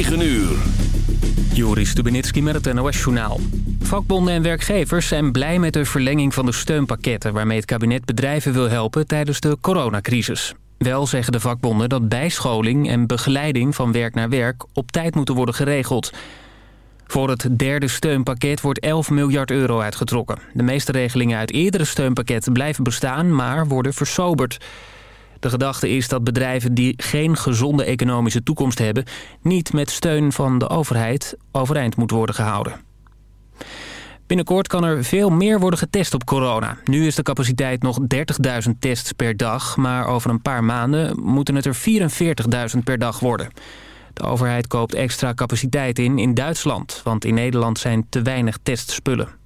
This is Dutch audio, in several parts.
9 uur. Joris Stubenitski met het NOS-journaal. Vakbonden en werkgevers zijn blij met de verlenging van de steunpakketten... waarmee het kabinet bedrijven wil helpen tijdens de coronacrisis. Wel zeggen de vakbonden dat bijscholing en begeleiding van werk naar werk... op tijd moeten worden geregeld. Voor het derde steunpakket wordt 11 miljard euro uitgetrokken. De meeste regelingen uit eerdere steunpakketten blijven bestaan... maar worden versoberd. De gedachte is dat bedrijven die geen gezonde economische toekomst hebben... niet met steun van de overheid overeind moeten worden gehouden. Binnenkort kan er veel meer worden getest op corona. Nu is de capaciteit nog 30.000 tests per dag... maar over een paar maanden moeten het er 44.000 per dag worden. De overheid koopt extra capaciteit in in Duitsland... want in Nederland zijn te weinig testspullen.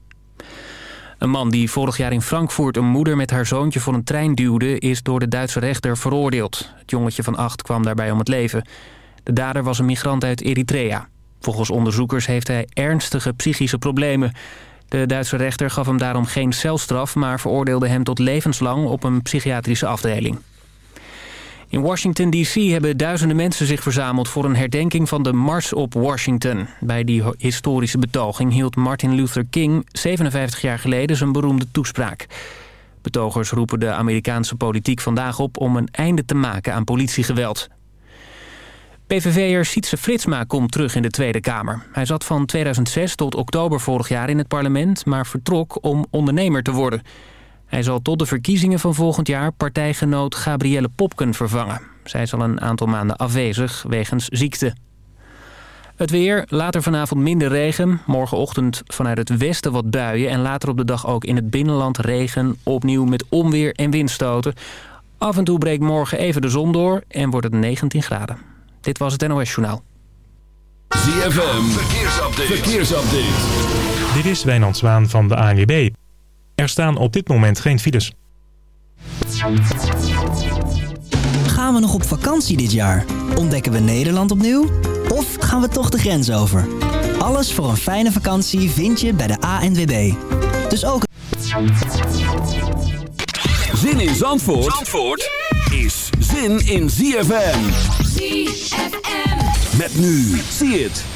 Een man die vorig jaar in Frankfurt een moeder met haar zoontje voor een trein duwde... is door de Duitse rechter veroordeeld. Het jongetje van acht kwam daarbij om het leven. De dader was een migrant uit Eritrea. Volgens onderzoekers heeft hij ernstige psychische problemen. De Duitse rechter gaf hem daarom geen celstraf... maar veroordeelde hem tot levenslang op een psychiatrische afdeling. In Washington D.C. hebben duizenden mensen zich verzameld... voor een herdenking van de Mars op Washington. Bij die historische betoging hield Martin Luther King... 57 jaar geleden zijn beroemde toespraak. Betogers roepen de Amerikaanse politiek vandaag op... om een einde te maken aan politiegeweld. PVV'er Sietse Fritsma komt terug in de Tweede Kamer. Hij zat van 2006 tot oktober vorig jaar in het parlement... maar vertrok om ondernemer te worden... Hij zal tot de verkiezingen van volgend jaar partijgenoot Gabrielle Popken vervangen. Zij zal een aantal maanden afwezig wegens ziekte. Het weer, later vanavond minder regen. Morgenochtend vanuit het westen wat buien... en later op de dag ook in het binnenland regen. Opnieuw met onweer en windstoten. Af en toe breekt morgen even de zon door en wordt het 19 graden. Dit was het NOS Journaal. ZFM, verkeersupdate. verkeersupdate. Dit is Wijnand Zwaan van de ANWB. Er staan op dit moment geen files. Gaan we nog op vakantie dit jaar? Ontdekken we Nederland opnieuw? Of gaan we toch de grens over? Alles voor een fijne vakantie vind je bij de ANWB. Dus ook... Zin in Zandvoort, Zandvoort is zin in ZFM. ZFM. Met nu, zie het.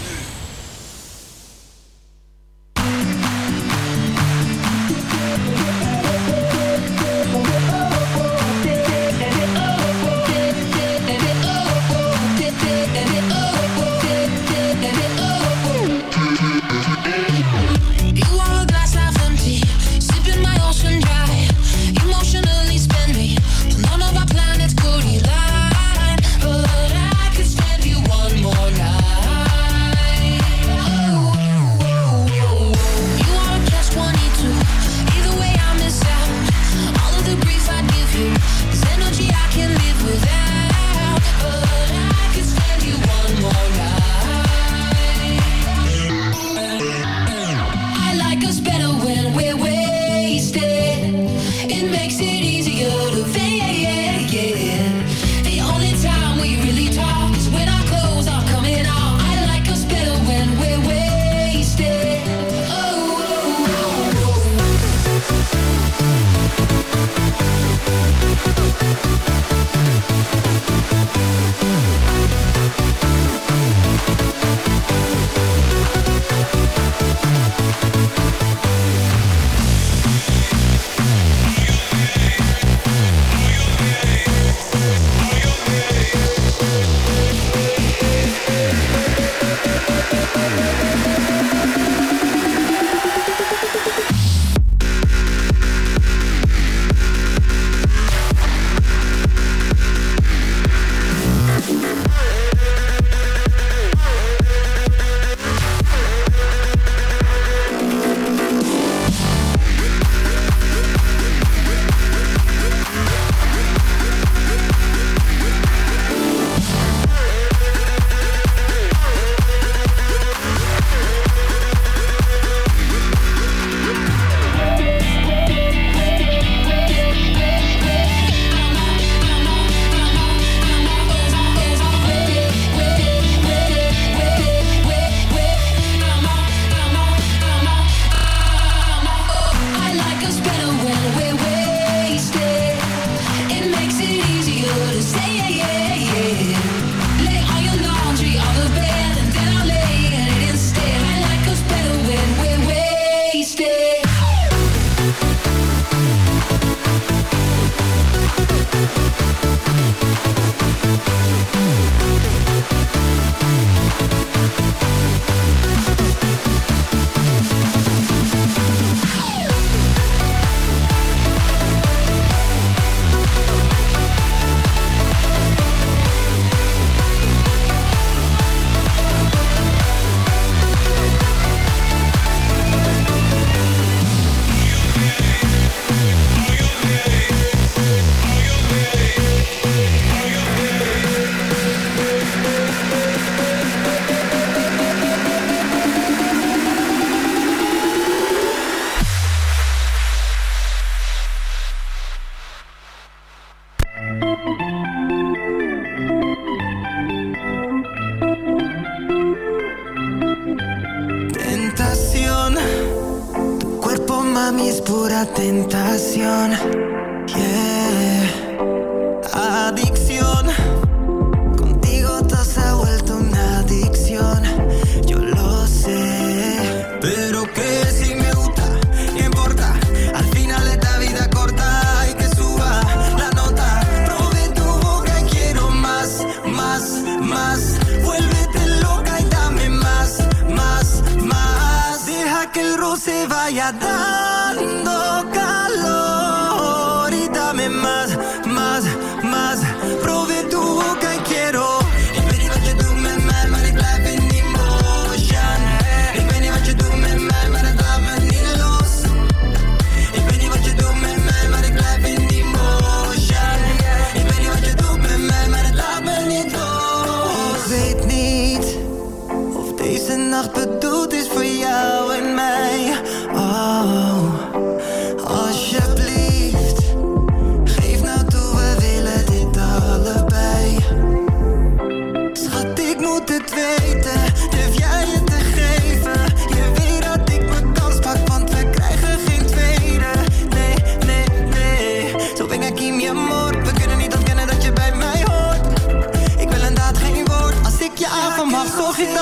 alsof je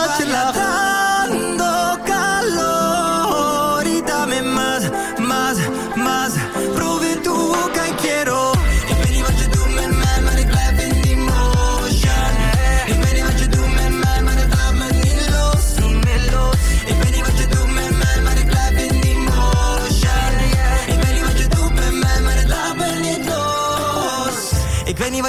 dat.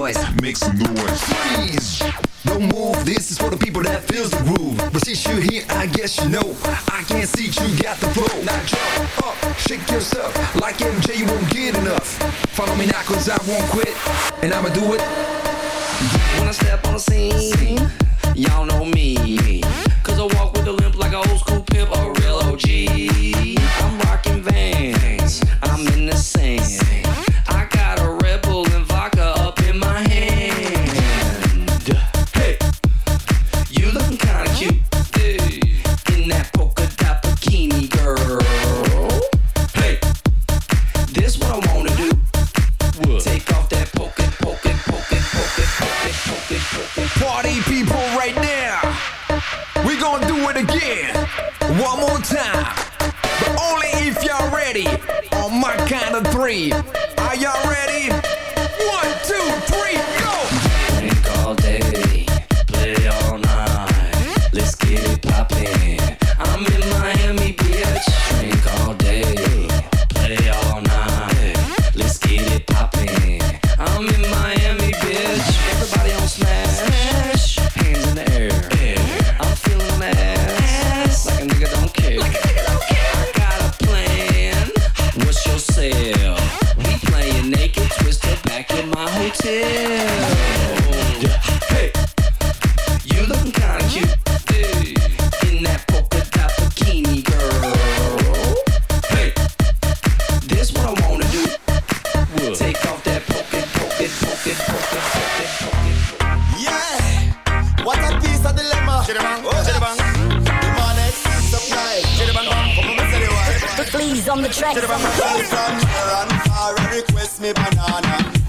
Noise. Make some noise. Please. Don't move, this is for the people that feels the groove. But since you're here, I guess you know I can't see you got the flow. Now jump up, shake yourself like MJ, you won't get enough. Follow me now, cause I won't quit, and I'ma do it. When I step on the scene, y'all know me. Cause I walk with a limp like an old school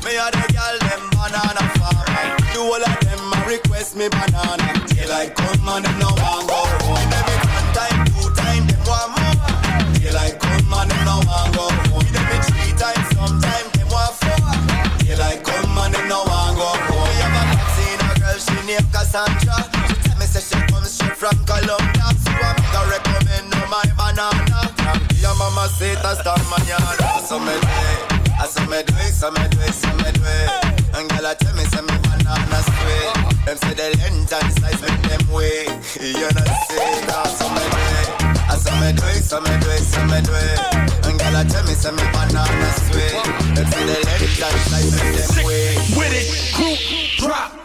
Me a the girl them banana farm. The whole of them a request me banana. Daylight come and them no want go home. Every one time, two time, them want more. Daylight come and them no want go home. Every three times, sometime them want four. Daylight come and them no want go home. Me have a seen a girl she named Cassandra. She tell me say she comes straight from Colombia. So I'm gonna recommend her my banana. Your mama say hasta mañana. So me do it, I so me do it, so me do it, so me do it. And girl I tell me say me banana sweet. Them say the length and size make them wait. You know say that so me do it. I so me do it, so me do it, so me do it. And girl I tell me say me banana sweet. Them say the length and size make them wait. With it, group drop.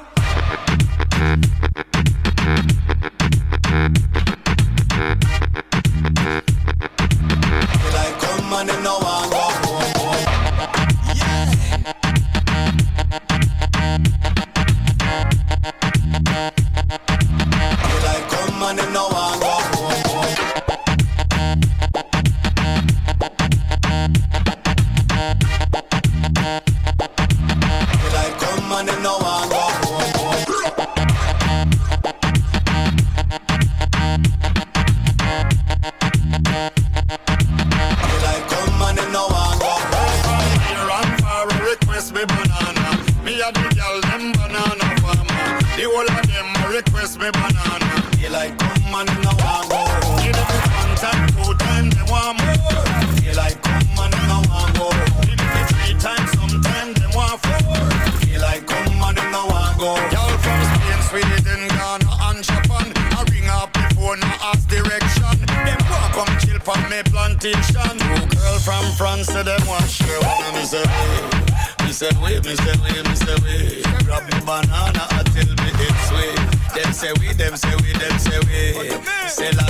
Direction. Them want come chill from me plantation. Two girl from France, say them want share one of me say hey. Me say wait, me say wait, me say wait. Grab me banana tell me it's sweet. Them say we, them say we, them say we. Say la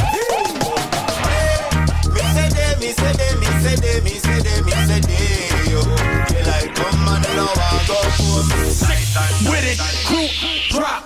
Me say they, me say they, me say they, me say they, me say they. Yo, they like come and now I go for With it, crew, drop.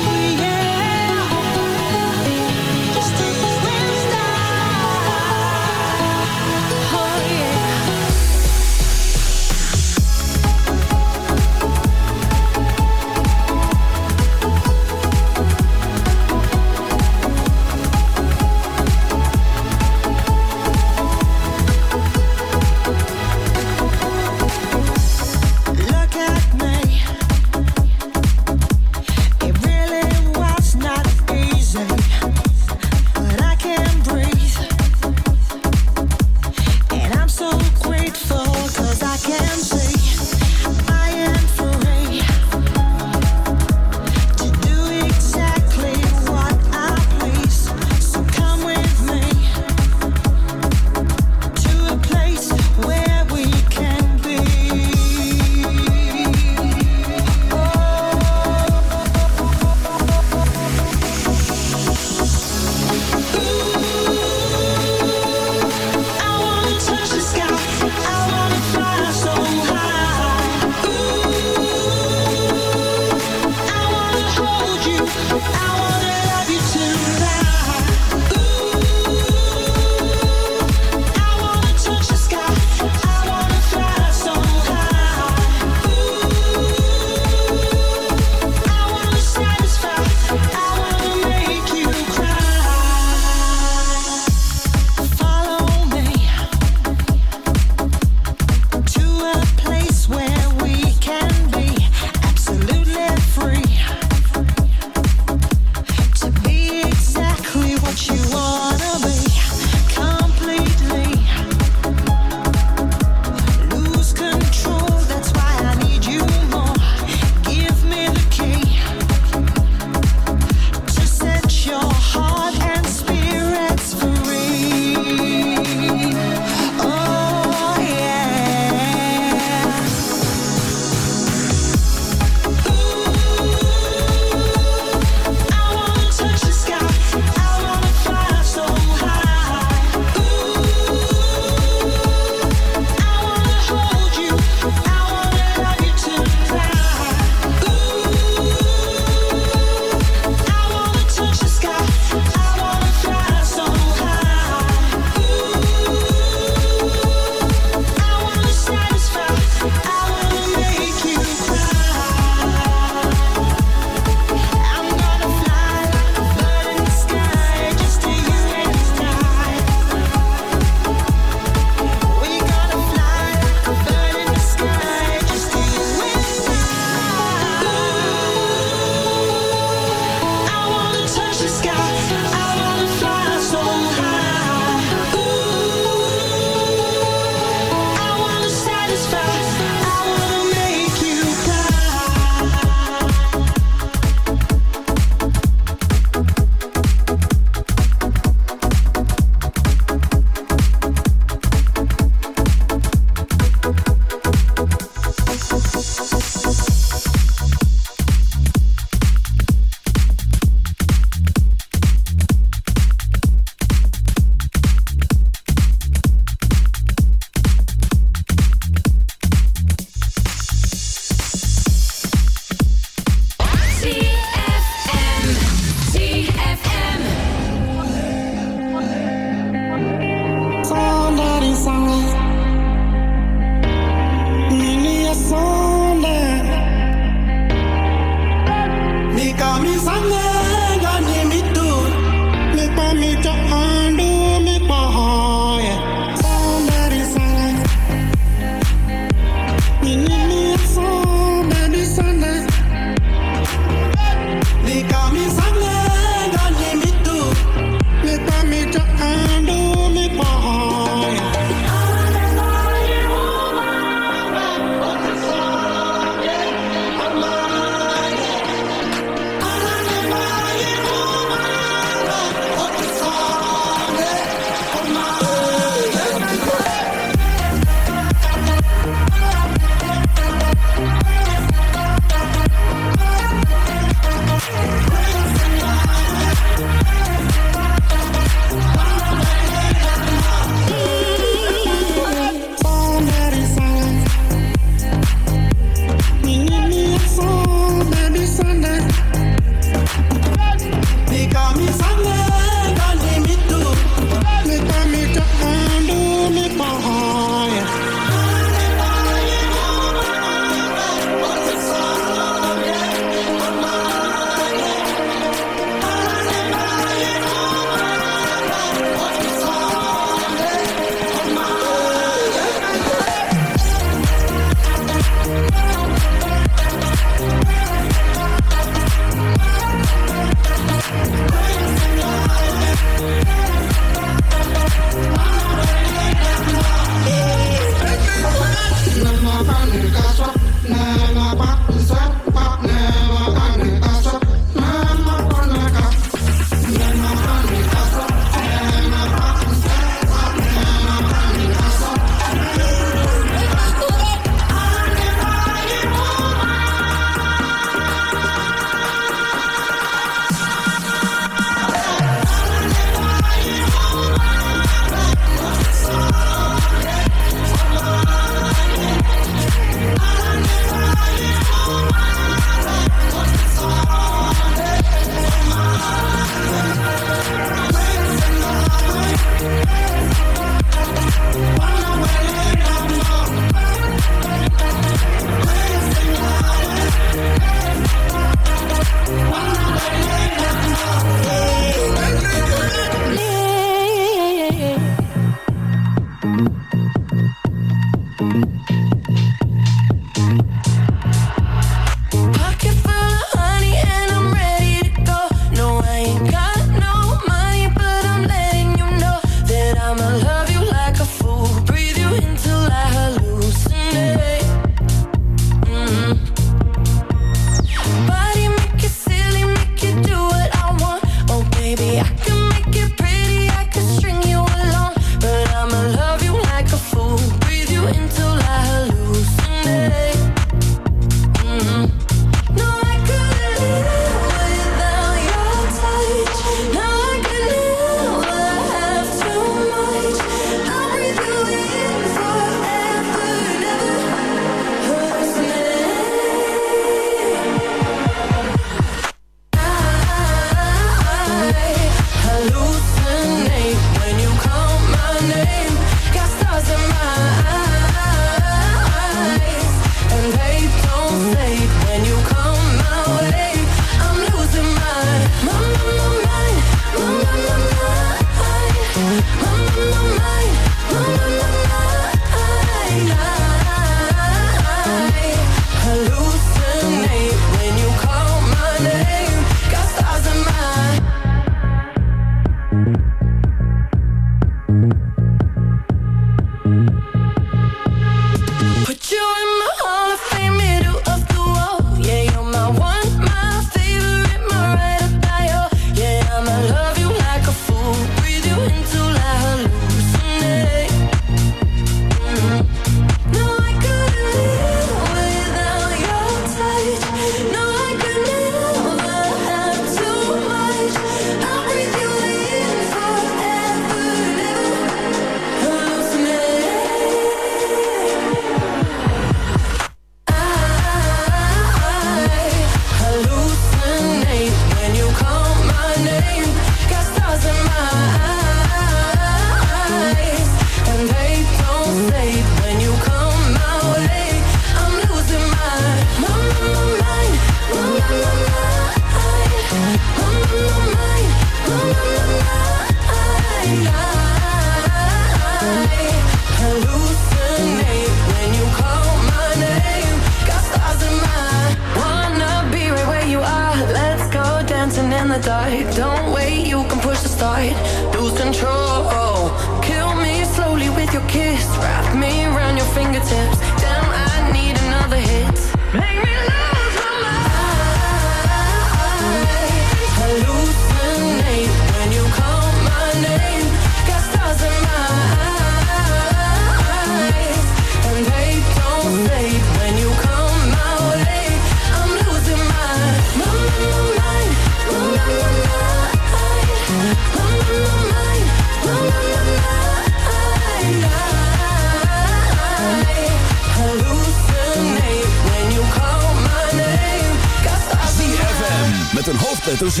met een hoofdletter Z.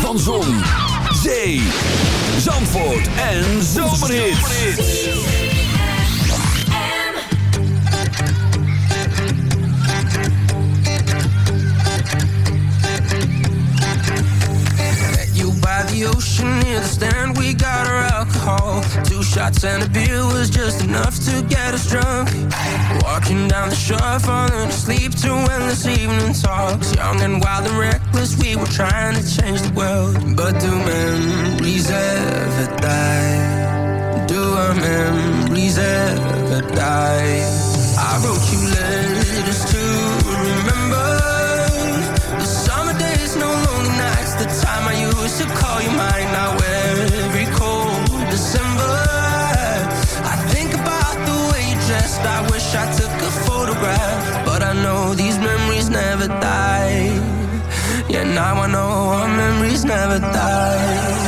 Van Zon, Zee, Zandvoort en Zomerhits. The ocean near the stand, we got our alcohol. Two shots and a beer was just enough to get us drunk. Walking down the shore, falling asleep to endless evening talks. Young and wild and reckless was we were trying to change the world. But do memories ever die? Do our memories ever die? I wrote you letters to remember the summer days, no lonely nights, the time I used to call you mine. Now every cold December, I think about the way you dressed. I wish I took a photograph, but I know these memories never die. 910, our memories never die.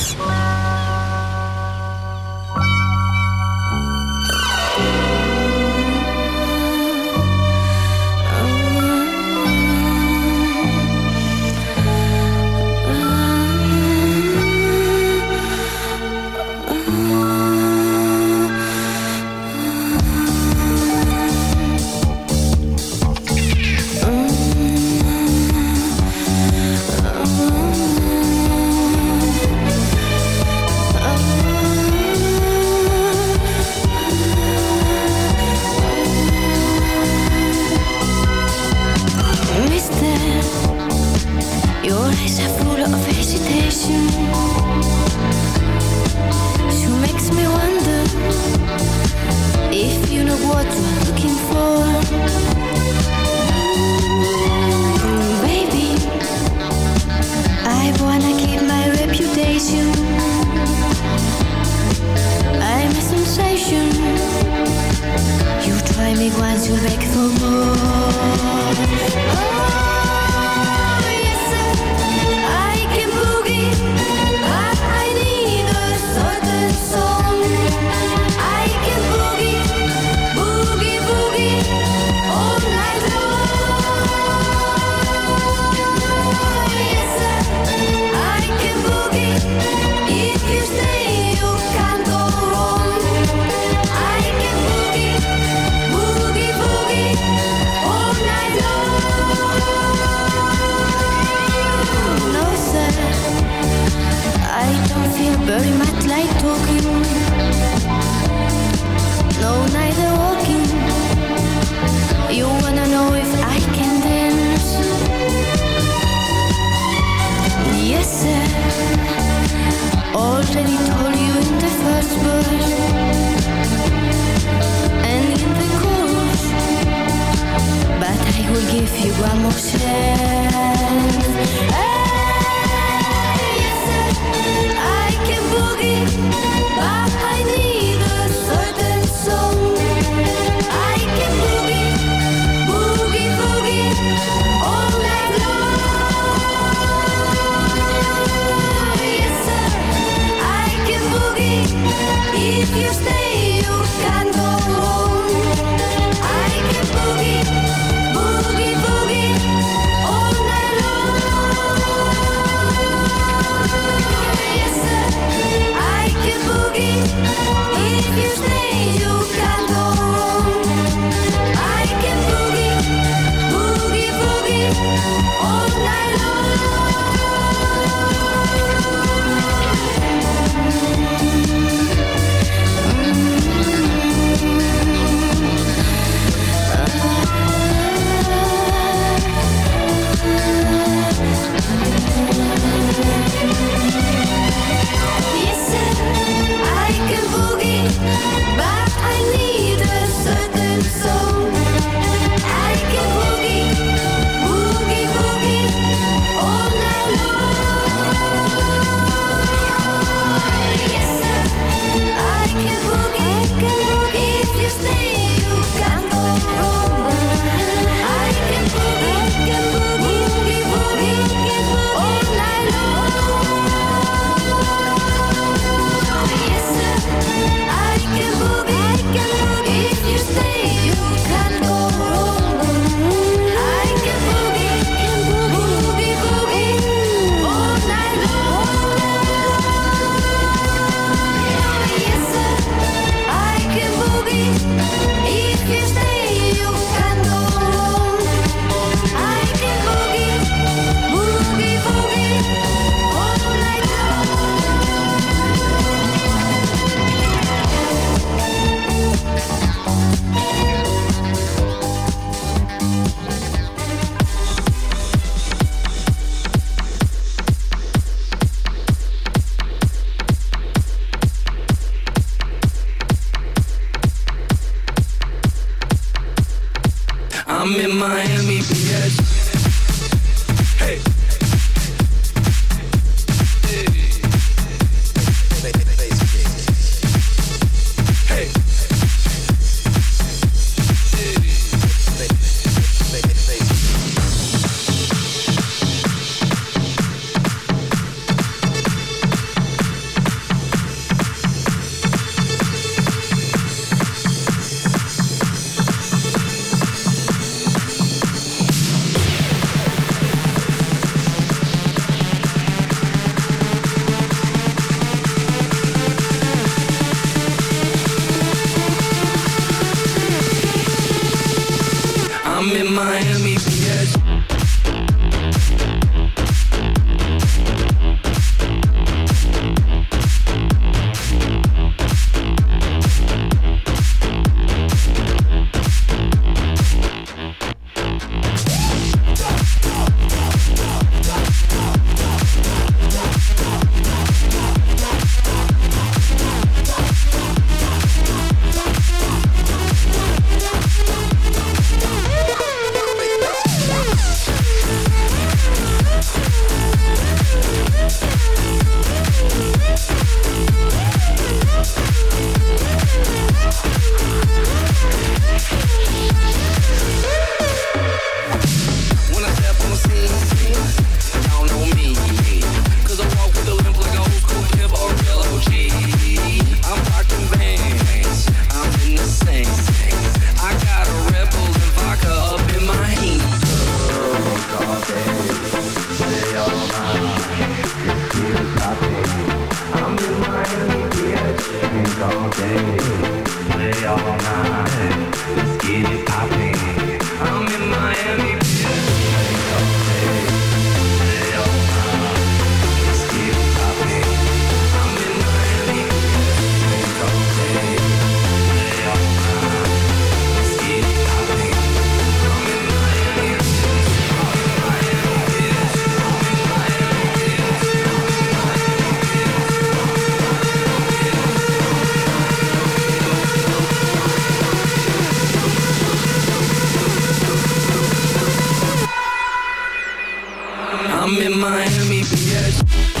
yes.